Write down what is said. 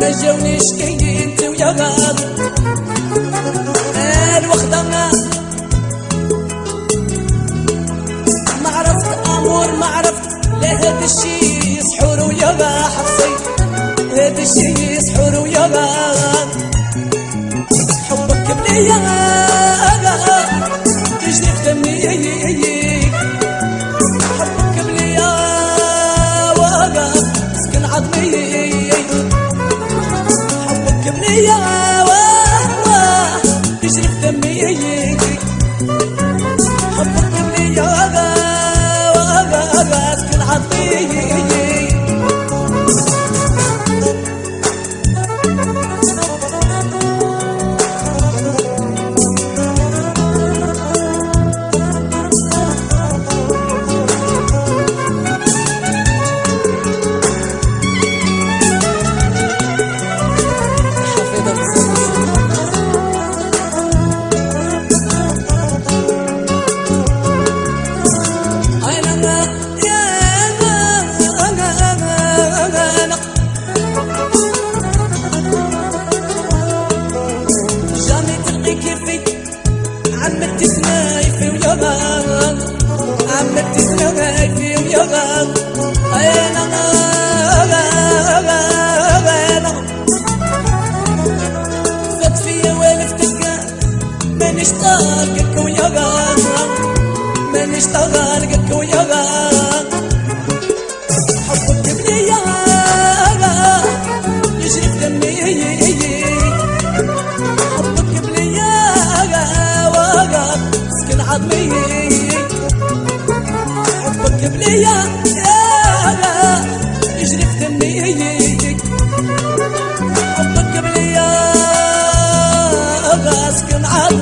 ما جاونيش انت ويا غاض الوخدة ما ما عرفت امور ما عرفت لا هذا الشي سحور ويا غا حفصي هذا الشي سحور ويا غا مانيش طارقك ويا غان حبك بليا يجري في دمي حبك بليا واقف سكن عظمي حبك بليا يجري في دمي حبك قبلي يا غاسكن عاد